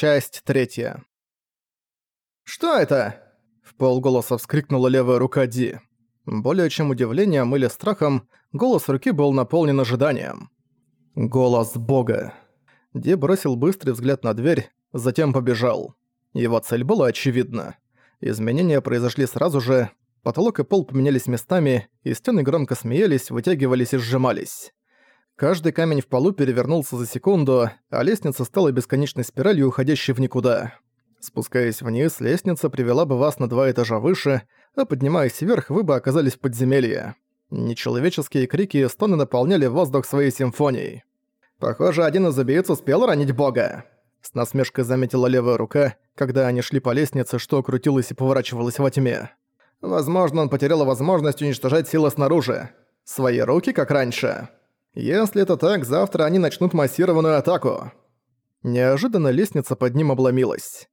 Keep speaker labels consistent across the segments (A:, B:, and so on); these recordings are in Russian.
A: Часть третья. «Что это?» — в полголоса вскрикнула левая рука Ди. Более чем удивлением или страхом, голос руки был наполнен ожиданием. Голос Бога. Ди бросил быстрый взгляд на дверь, затем побежал. Его цель была очевидна. Изменения произошли сразу же, потолок и пол поменялись местами, и стены громко смеялись, вытягивались и сжимались. Каждый камень в полу перевернулся за секунду, а лестница стала бесконечной спиралью, уходящей в никуда. Спускаясь вниз, лестница привела бы вас на два этажа выше, а поднимаясь вверх, вы бы оказались в подземелье. Нечеловеческие крики и стоны наполняли воздух своей симфонией. «Похоже, один из убийц успел ранить бога!» С насмешкой заметила левая рука, когда они шли по лестнице, что крутилось и поворачивалось во тьме. Возможно, он потерял возможность уничтожать силы снаружи. Свои руки, как раньше. Если это так, завтра они начнут массированную атаку. Неожиданно лестница под ним обломилась.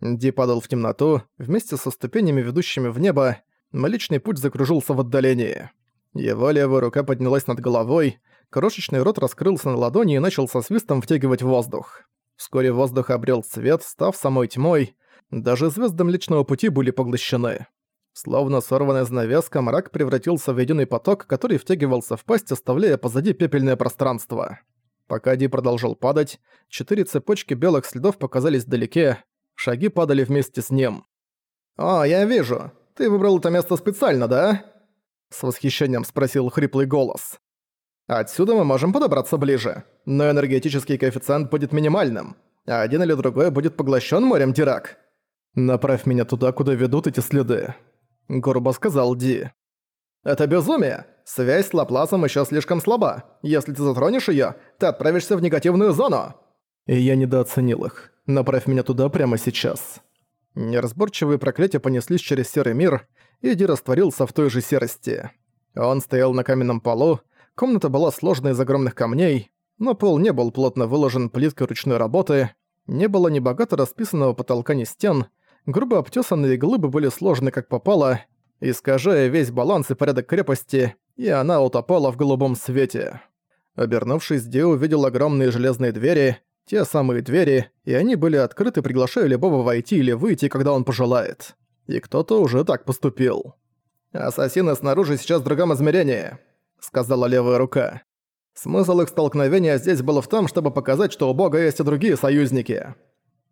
A: Ди падал в темноту, вместе со ступенями, ведущими в небо, Млечный путь закружился в отдалении. Его левая рука поднялась над головой, крошечный рот раскрылся на ладони и начал со свистом втягивать воздух. Вскоре воздух обрел цвет, став самой тьмой. Даже звезды Млечного Пути были поглощены. Словно сорванная занавеска, мрак превратился в единый поток, который втягивался в пасть, оставляя позади пепельное пространство. Пока Ди продолжал падать, четыре цепочки белых следов показались вдалеке, шаги падали вместе с ним. «О, я вижу. Ты выбрал это место специально, да?» С восхищением спросил хриплый голос. «Отсюда мы можем подобраться ближе, но энергетический коэффициент будет минимальным, а один или другой будет поглощен морем Дирак. Направь меня туда, куда ведут эти следы». — грубо сказал Ди. «Это безумие! Связь с Лапласом еще слишком слаба. Если ты затронешь ее, ты отправишься в негативную зону!» И я недооценил их. Направь меня туда прямо сейчас. Неразборчивые проклятия понеслись через серый мир, и Ди растворился в той же серости. Он стоял на каменном полу, комната была сложной из огромных камней, но пол не был плотно выложен плиткой ручной работы, не было ни богато расписанного потолка, ни стен, грубо обтесанные глыбы были сложены как попало, искажая весь баланс и порядок крепости, и она утопала в голубом свете. Обернувшись, Ди увидел огромные железные двери, те самые двери, и они были открыты, приглашая любого войти или выйти, когда он пожелает. И кто-то уже так поступил. «Ассасины снаружи сейчас в другом измерении», — сказала левая рука. Смысл их столкновения здесь был в том, чтобы показать, что у бога есть и другие союзники.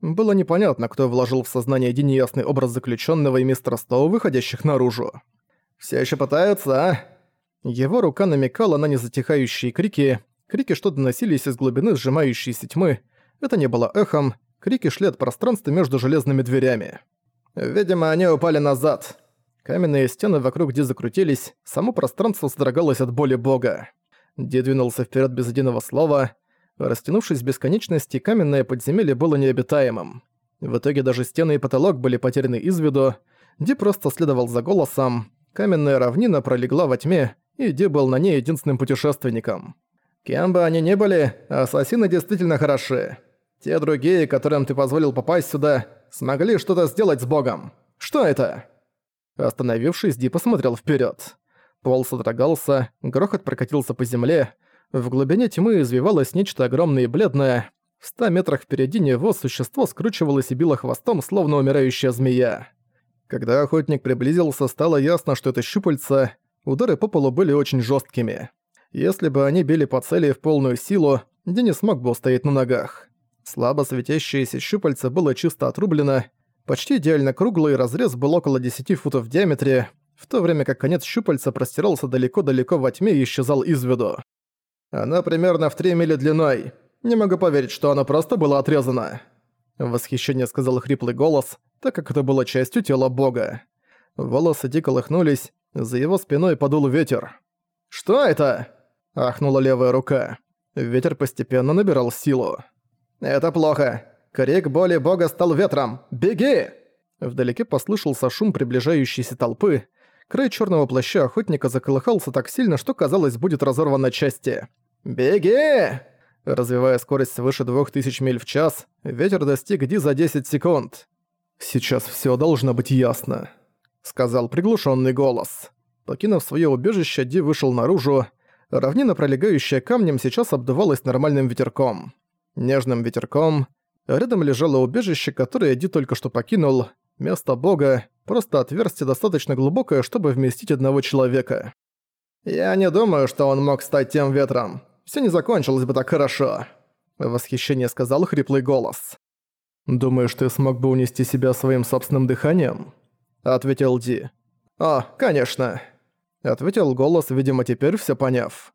A: Было непонятно, кто вложил в сознание Ди неясный образ заключенного и мистера Стоу, выходящих наружу. Все еще пытаются, а?» Его рука намекала на незатихающие крики, крики, что доносились из глубины сжимающейся тьмы. Это не было эхом, крики шли от пространства между железными дверями. «Видимо, они упали назад». Каменные стены вокруг Ди закрутились, само пространство содрогалось от боли бога. Ди двинулся вперед без единого слова, Растянувшись в бесконечности, каменное подземелье было необитаемым. В итоге даже стены и потолок были потеряны из виду. Ди просто следовал за голосом. Каменная равнина пролегла во тьме, и Ди был на ней единственным путешественником. Кем бы они ни были, ассасины действительно хороши. Те другие, которым ты позволил попасть сюда, смогли что-то сделать с богом. Что это?» Остановившись, Ди посмотрел вперед. Пол содрогался, грохот прокатился по земле, в глубине тьмы извивалось нечто огромное и бледное. В ста метрах впереди него существо скручивалось и било хвостом, словно умирающая змея. Когда охотник приблизился, стало ясно, что это щупальца. Удары по полу были очень жесткими. Если бы они били по цели в полную силу, не смог бы устоять на ногах. Слабо светящееся щупальце было чисто отрублено, почти идеально круглый разрез был около 10 футов в диаметре, в то время как конец щупальца простирался далеко-далеко во тьме и исчезал из виду. Она примерно в 3 мили длиной. Не могу поверить, что она просто была отрезана. В восхищении сказал хриплый голос, так как это было частью тела бога. Волосы дико лохнулись, за его спиной подул ветер. «Что это?» – ахнула левая рука. Ветер постепенно набирал силу. «Это плохо. Крик боли бога стал ветром. Беги!» Вдалеке послышался шум приближающейся толпы. Край черного плаща охотника заколыхался так сильно, что казалось, будет разорван на части. «Беги!» Развивая скорость свыше 2000 миль в час, ветер достиг Ди за 10 секунд. «Сейчас всё должно быть ясно», — сказал приглушённый голос. Покинув своё убежище, Ди вышел наружу. Равнина, пролегающая камнем, сейчас обдувалась нормальным ветерком. Нежным ветерком. Рядом лежало убежище, которое Ди только что покинул. Место бога, просто отверстие достаточно глубокое, чтобы вместить одного человека. «Я не думаю, что он мог стать тем ветром. Все не закончилось бы так хорошо», — в восхищении сказал хриплый голос. «Думаешь, ты смог бы унести себя своим собственным дыханием?» — ответил Ди. «О, конечно», — ответил голос, видимо, теперь все поняв.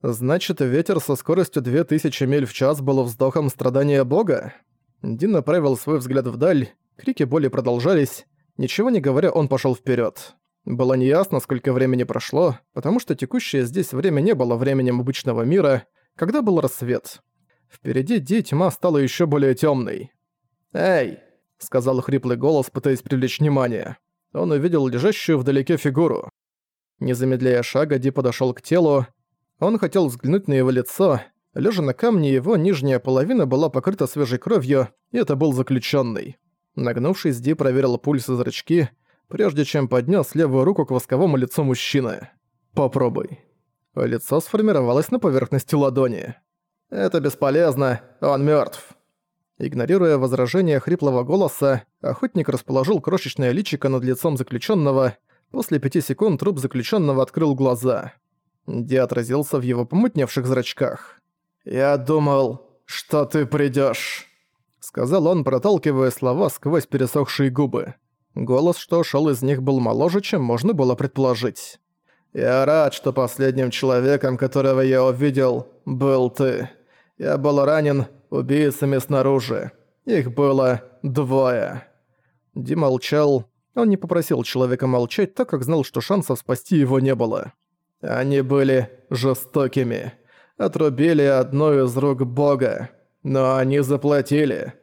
A: «Значит, ветер со скоростью 2000 миль в час был вздохом страдания бога?» Ди направил свой взгляд вдаль, крики боли продолжались. Ничего не говоря, он пошел вперед. Было неясно, сколько времени прошло, потому что текущее здесь время не было временем обычного мира, когда был рассвет. Впереди Ди тьма стала еще более темной. «Эй!» — сказал хриплый голос, пытаясь привлечь внимание. Он увидел лежащую вдалеке фигуру. Не замедляя шага, Ди подошел к телу. Он хотел взглянуть на его лицо. Лежа на камне, его нижняя половина была покрыта свежей кровью, и это был заключенный. Нагнувшись, Ди проверил пульс и зрачки, прежде чем поднес левую руку к восковому лицу мужчины. «Попробуй». Лицо сформировалось на поверхности ладони. «Это бесполезно, он мертв. Игнорируя возражение хриплого голоса, охотник расположил крошечное личико над лицом заключенного. После пяти секунд труп заключенного открыл глаза. Ди отразился в его помутневших зрачках. «Я думал, что ты придёшь», — сказал он, проталкивая слова сквозь пересохшие губы. Голос, что шел из них, был моложе, чем можно было предположить. «Я рад, что последним человеком, которого я увидел, был ты. Я был ранен, убийцами снаружи. Их было двое». Ди молчал. Он не попросил человека молчать, так как знал, что шансов спасти его не было. Они были жестокими. Отрубили одну из рук бога. Но они заплатили.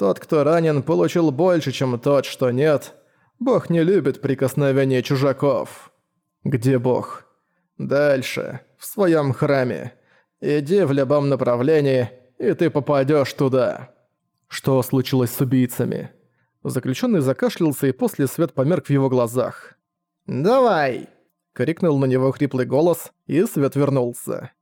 A: Тот, кто ранен, получил больше, чем тот, что нет. Бог не любит прикосновения чужаков. Где бог? Дальше, в своем храме. Иди в любом направлении и ты попадешь туда». Что случилось с убийцами? Заключенный закашлялся, и после свет померк в его глазах. «Давай!» — крикнул на него хриплый голос, и свет вернулся.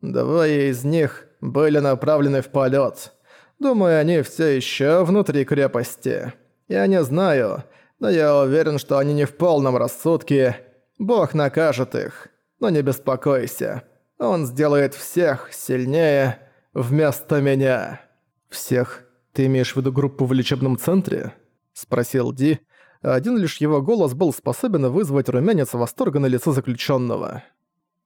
A: Двое из них были направлены в полет. Думаю, они все еще внутри крепости. Я не знаю, но я уверен, что они не в полном рассудке. Бог накажет их. Но не беспокойся. Он сделает всех сильнее вместо меня. Всех? Ты имеешь в виду группу в лечебном центре? Спросил Ди. Один лишь его голос был способен вызвать румянец восторга на лице заключенного.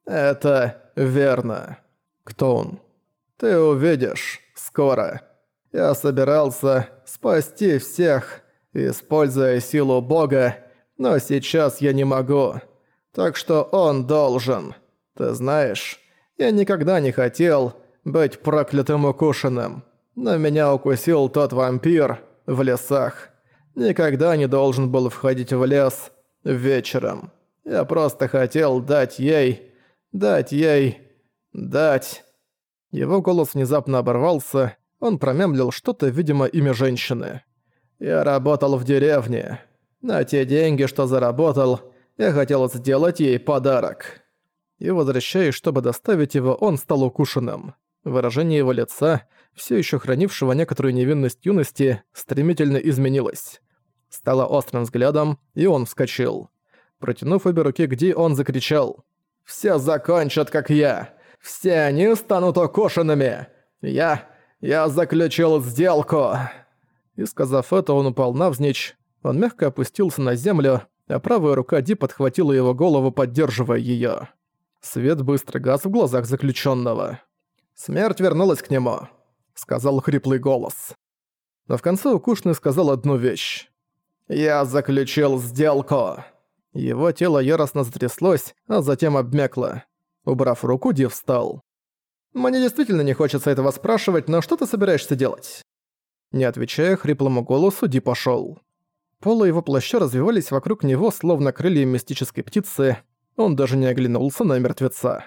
A: Это верно. Кто он? Ты увидишь. Скоро. Я собирался спасти всех, используя силу Бога, но сейчас я не могу. Так что он должен. Ты знаешь, я никогда не хотел, быть проклятым укушенным. Но меня укусил тот вампир в лесах. Никогда не должен был входить в лес вечером. Я просто хотел дать ей... дать ей... дать... Его голос внезапно оборвался, он промямлил что-то, видимо, имя женщины. «Я работал в деревне. На те деньги, что заработал, я хотел сделать ей подарок». И возвращаясь, чтобы доставить его, он стал укушенным. Выражение его лица, все еще хранившего некоторую невинность юности, стремительно изменилось. Стало острым взглядом, и он вскочил. Протянув обе руки Ди, он закричал. «Все закончат, как я! Все они станут укошенными! Я... я заключил сделку!» И сказав это, он упал навзничь, он мягко опустился на землю, а правая рука Ди подхватила его голову, поддерживая её. Свет быстро гас в глазах заключенного. «Смерть вернулась к нему», — сказал хриплый голос. Но в конце Укушный сказал одну вещь. «Я заключил сделку». Его тело яростно затряслось, а затем обмякло. Убрав руку, Ди встал. «Мне действительно не хочется этого спрашивать, но что ты собираешься делать?» Не отвечая хриплому голосу, Ди пошёл. Полы его плаща развивались вокруг него, словно крылья мистической птицы. Он даже не оглянулся на мертвеца.